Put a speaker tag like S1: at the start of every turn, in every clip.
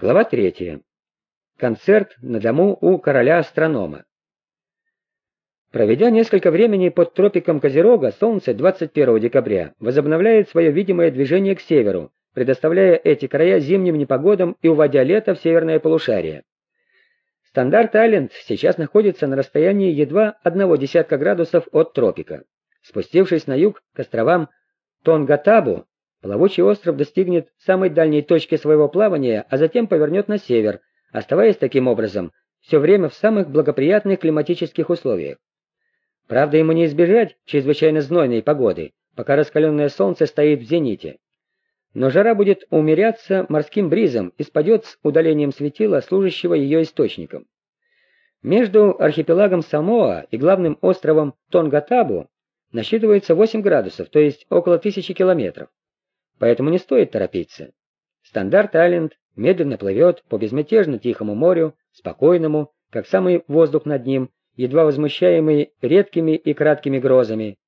S1: Глава третья. Концерт на дому у короля-астронома. Проведя несколько времени под тропиком Козерога, Солнце 21 декабря возобновляет свое видимое движение к северу, предоставляя эти края зимним непогодам и уводя лето в северное полушарие. Стандарт-Айленд сейчас находится на расстоянии едва одного десятка градусов от тропика. Спустившись на юг к островам Тонгатабу, Плавучий остров достигнет самой дальней точки своего плавания, а затем повернет на север, оставаясь таким образом все время в самых благоприятных климатических условиях. Правда, ему не избежать чрезвычайно знойной погоды, пока раскаленное солнце стоит в зените. Но жара будет умеряться морским бризом и спадет с удалением светила, служащего ее источником. Между архипелагом Самоа и главным островом Тонгатабу насчитывается 8 градусов, то есть около тысячи километров поэтому не стоит торопиться. Стандарт-Айленд медленно плывет по безмятежно тихому морю, спокойному, как самый воздух над ним, едва возмущаемый редкими и краткими грозами.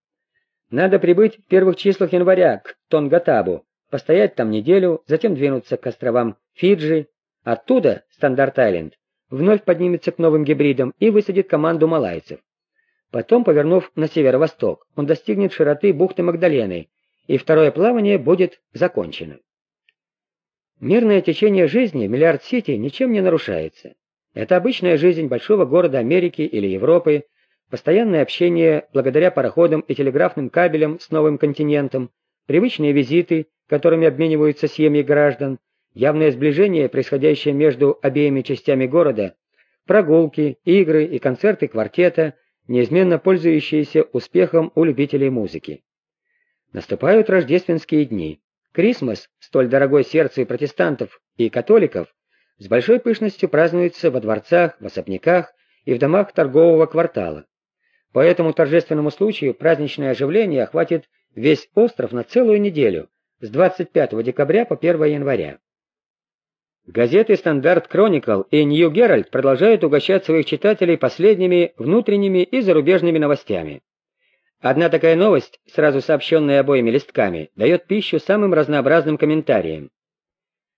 S1: Надо прибыть в первых числах января к Тонгатабу, постоять там неделю, затем двинуться к островам Фиджи. Оттуда Стандарт-Айленд вновь поднимется к новым Гебридам и высадит команду малайцев. Потом, повернув на северо-восток, он достигнет широты бухты Магдалены и второе плавание будет закончено. Мирное течение жизни в Миллиард-Сити ничем не нарушается. Это обычная жизнь большого города Америки или Европы, постоянное общение благодаря пароходам и телеграфным кабелям с новым континентом, привычные визиты, которыми обмениваются семьи граждан, явное сближение, происходящее между обеими частями города, прогулки, игры и концерты квартета, неизменно пользующиеся успехом у любителей музыки. Наступают рождественские дни. Крисмас, столь дорогой сердцу и протестантов, и католиков, с большой пышностью празднуется во дворцах, в особняках и в домах торгового квартала. По этому торжественному случаю праздничное оживление охватит весь остров на целую неделю, с 25 декабря по 1 января. Газеты «Стандарт Кроникл» и «Нью Геральт» продолжают угощать своих читателей последними внутренними и зарубежными новостями. Одна такая новость, сразу сообщенная обоими листками, дает пищу самым разнообразным комментариям.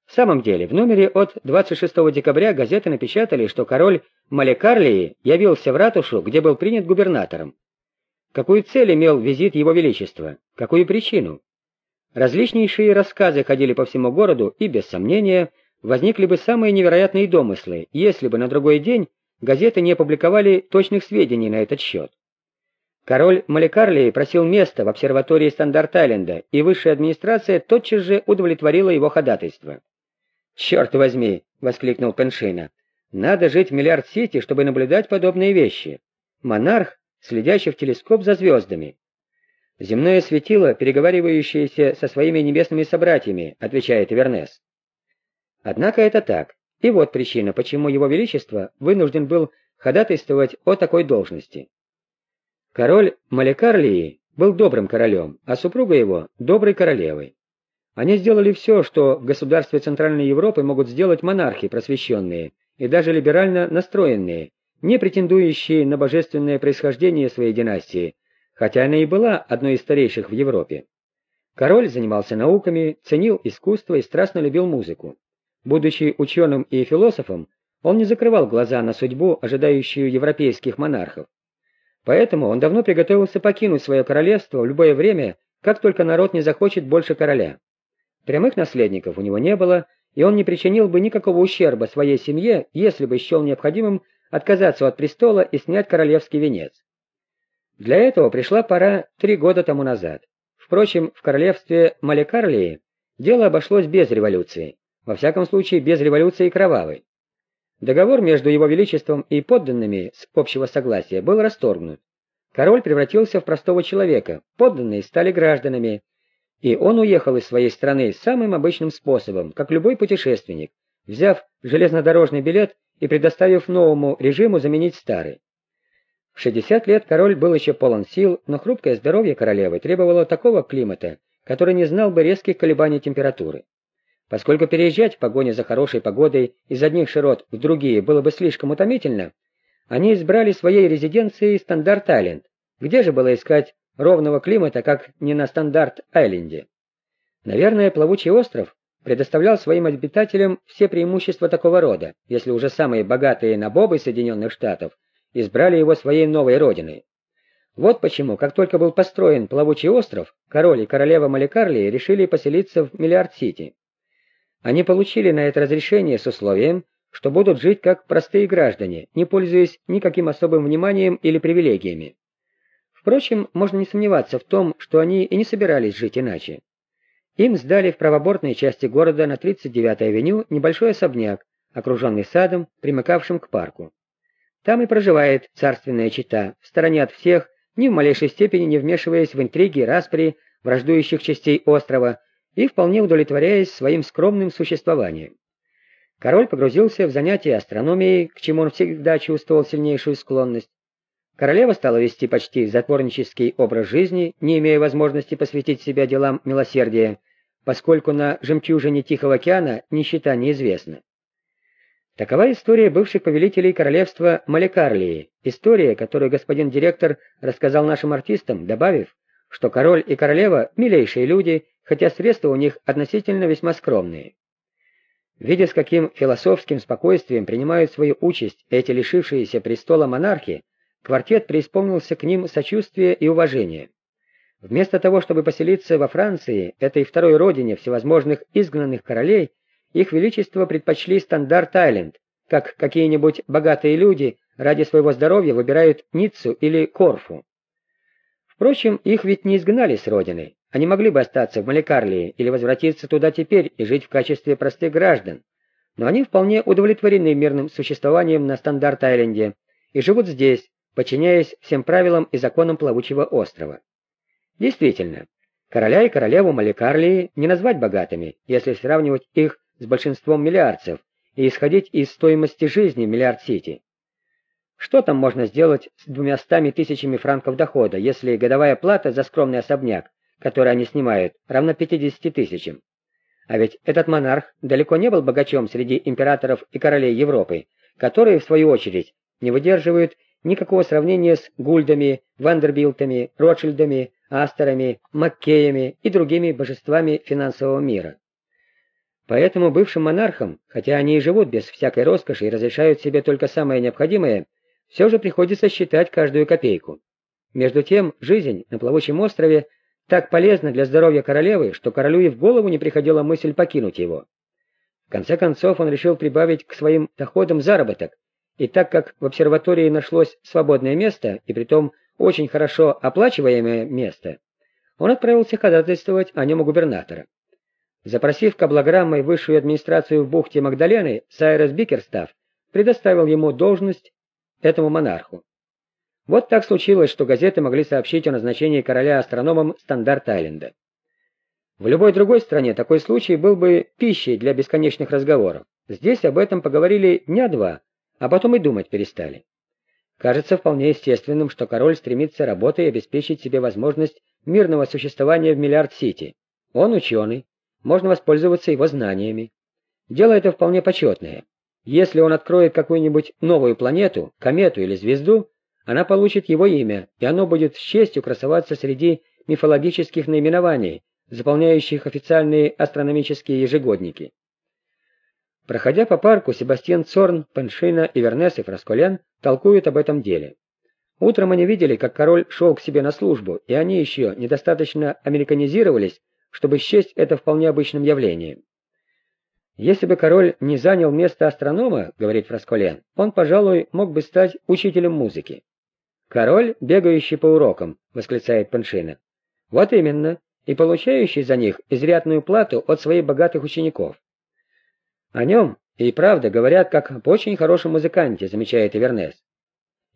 S1: В самом деле, в номере от 26 декабря газеты напечатали, что король Малекарлии явился в ратушу, где был принят губернатором. Какую цель имел визит его величества? Какую причину? Различнейшие рассказы ходили по всему городу, и, без сомнения, возникли бы самые невероятные домыслы, если бы на другой день газеты не опубликовали точных сведений на этот счет. Король Маликарлии просил место в обсерватории Стандарт-Айленда, и высшая администрация тотчас же удовлетворила его ходатайство. «Черт возьми!» — воскликнул Пеншина. «Надо жить в Миллиард-Сити, чтобы наблюдать подобные вещи. Монарх, следящий в телескоп за звездами». «Земное светило, переговаривающееся со своими небесными собратьями», — отвечает Вернес. Однако это так. И вот причина, почему его величество вынужден был ходатайствовать о такой должности. Король Маликарлии был добрым королем, а супруга его – доброй королевой. Они сделали все, что в государстве Центральной Европы могут сделать монархи просвещенные и даже либерально настроенные, не претендующие на божественное происхождение своей династии, хотя она и была одной из старейших в Европе. Король занимался науками, ценил искусство и страстно любил музыку. Будучи ученым и философом, он не закрывал глаза на судьбу, ожидающую европейских монархов. Поэтому он давно приготовился покинуть свое королевство в любое время, как только народ не захочет больше короля. Прямых наследников у него не было, и он не причинил бы никакого ущерба своей семье, если бы счел необходимым отказаться от престола и снять королевский венец. Для этого пришла пора три года тому назад. Впрочем, в королевстве Малекарлии дело обошлось без революции, во всяком случае без революции кровавой. Договор между его величеством и подданными с общего согласия был расторгнут. Король превратился в простого человека, подданные стали гражданами, и он уехал из своей страны самым обычным способом, как любой путешественник, взяв железнодорожный билет и предоставив новому режиму заменить старый. В 60 лет король был еще полон сил, но хрупкое здоровье королевы требовало такого климата, который не знал бы резких колебаний температуры. Поскольку переезжать в погоне за хорошей погодой из одних широт в другие было бы слишком утомительно, они избрали своей резиденцией Стандарт-Айленд. Где же было искать ровного климата, как не на Стандарт-Айленде? Наверное, плавучий остров предоставлял своим обитателям все преимущества такого рода, если уже самые богатые набобы Соединенных Штатов избрали его своей новой родиной. Вот почему, как только был построен плавучий остров, король и королева Маликарлии решили поселиться в Миллиард-Сити. Они получили на это разрешение с условием, что будут жить как простые граждане, не пользуясь никаким особым вниманием или привилегиями. Впрочем, можно не сомневаться в том, что они и не собирались жить иначе. Им сдали в правобортной части города на 39-й авеню небольшой особняк, окруженный садом, примыкавшим к парку. Там и проживает царственная чита, в стороне от всех, ни в малейшей степени не вмешиваясь в интриги и распри враждующих частей острова и вполне удовлетворяясь своим скромным существованием. Король погрузился в занятия астрономией, к чему он всегда чувствовал сильнейшую склонность. Королева стала вести почти затворнический образ жизни, не имея возможности посвятить себя делам милосердия, поскольку на жемчужине Тихого океана нищета неизвестна. Такова история бывших повелителей королевства Маликарлии, история, которую господин директор рассказал нашим артистам, добавив, что король и королева – милейшие люди, хотя средства у них относительно весьма скромные. Видя, с каким философским спокойствием принимают свою участь эти лишившиеся престола монархи, квартет преисполнился к ним сочувствия и уважения. Вместо того, чтобы поселиться во Франции, этой второй родине всевозможных изгнанных королей, их Величество предпочли Стандарт-Айленд, как какие-нибудь богатые люди ради своего здоровья выбирают Ниццу или Корфу. Впрочем, их ведь не изгнали с родины. Они могли бы остаться в Маликарлии или возвратиться туда теперь и жить в качестве простых граждан. Но они вполне удовлетворены мирным существованием на Стандарт-Айленде и живут здесь, подчиняясь всем правилам и законам плавучего острова. Действительно, короля и королеву Маликарлии не назвать богатыми, если сравнивать их с большинством миллиардцев и исходить из стоимости жизни Миллиард-Сити. Что там можно сделать с двумястами тысячами франков дохода, если годовая плата за скромный особняк, который они снимают, равна 50 тысячам? А ведь этот монарх далеко не был богачом среди императоров и королей Европы, которые, в свою очередь, не выдерживают никакого сравнения с Гульдами, Вандербилтами, Ротшильдами, Астерами, Маккеями и другими божествами финансового мира. Поэтому бывшим монархам, хотя они и живут без всякой роскоши и разрешают себе только самое необходимое, все же приходится считать каждую копейку. Между тем, жизнь на плавучем острове так полезна для здоровья королевы, что королю и в голову не приходила мысль покинуть его. В конце концов, он решил прибавить к своим доходам заработок, и так как в обсерватории нашлось свободное место, и притом очень хорошо оплачиваемое место, он отправился ходатайствовать о нем у губернатора. Запросив каблограммой высшую администрацию в бухте Магдалены, Сайрес Бикерстав предоставил ему должность этому монарху. Вот так случилось, что газеты могли сообщить о назначении короля астрономом Стандарт-Айленда. В любой другой стране такой случай был бы пищей для бесконечных разговоров. Здесь об этом поговорили дня два, а потом и думать перестали. Кажется вполне естественным, что король стремится работой обеспечить себе возможность мирного существования в Миллиард-Сити. Он ученый, можно воспользоваться его знаниями. Дело это вполне почетное. Если он откроет какую-нибудь новую планету, комету или звезду, она получит его имя, и оно будет с честью красоваться среди мифологических наименований, заполняющих официальные астрономические ежегодники. Проходя по парку, Себастьян Цорн, Пеншина, Ивернес и Фрасколян толкуют об этом деле. Утром они видели, как король шел к себе на службу, и они еще недостаточно американизировались, чтобы счесть это вполне обычным явлением. Если бы король не занял место астронома, говорит Фрасколен, он, пожалуй, мог бы стать учителем музыки. Король, бегающий по урокам, восклицает Паншина. Вот именно, и получающий за них изрядную плату от своих богатых учеников. О нем и правда говорят как об очень хорошем музыканте, замечает Ивернес.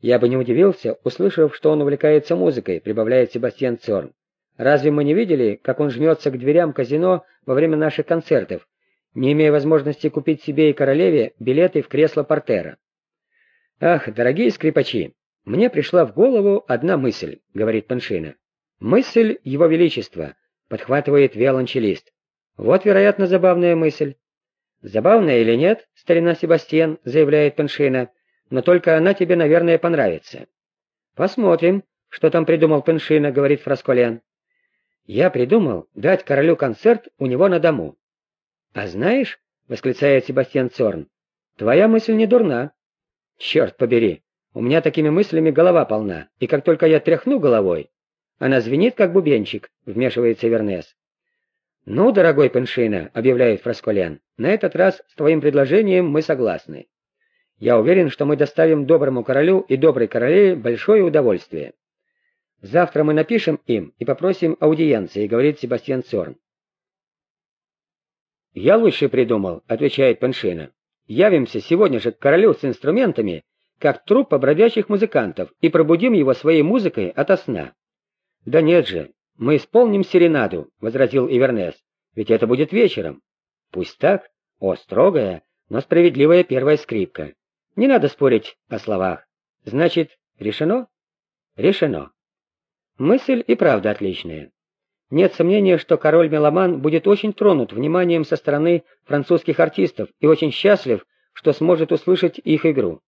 S1: Я бы не удивился, услышав, что он увлекается музыкой, прибавляет Себастьян Цорн. Разве мы не видели, как он жмется к дверям казино во время наших концертов, не имея возможности купить себе и королеве билеты в кресло портера? «Ах, дорогие скрипачи, мне пришла в голову одна мысль», — говорит Паншина. «Мысль Его Величества», — подхватывает виолончелист. «Вот, вероятно, забавная мысль». «Забавная или нет, старина Себастьян», — заявляет Паншина, «но только она тебе, наверное, понравится». «Посмотрим, что там придумал Паншина», — говорит Фрасколян. Я придумал дать королю концерт у него на дому. «А знаешь, — восклицает Себастьян Цорн, — твоя мысль не дурна. Черт побери, у меня такими мыслями голова полна, и как только я тряхну головой, она звенит, как бубенчик, — вмешивается Вернес. «Ну, дорогой Пеншина», — объявляет Фрасколен, — «на этот раз с твоим предложением мы согласны. Я уверен, что мы доставим доброму королю и доброй королеве большое удовольствие. Завтра мы напишем им и попросим аудиенции», — говорит Себастьян Цорн. «Я лучше придумал», — отвечает Пеншина. «Явимся сегодня же к королю с инструментами, как труппа бродячих музыкантов, и пробудим его своей музыкой ото сна». «Да нет же, мы исполним серенаду», — возразил Ивернес, — «ведь это будет вечером». «Пусть так. О, строгая, но справедливая первая скрипка. Не надо спорить о словах. Значит, решено?» «Решено». Мысль и правда отличная. Нет сомнения, что король-меломан будет очень тронут вниманием со стороны французских артистов и очень счастлив, что сможет услышать их игру.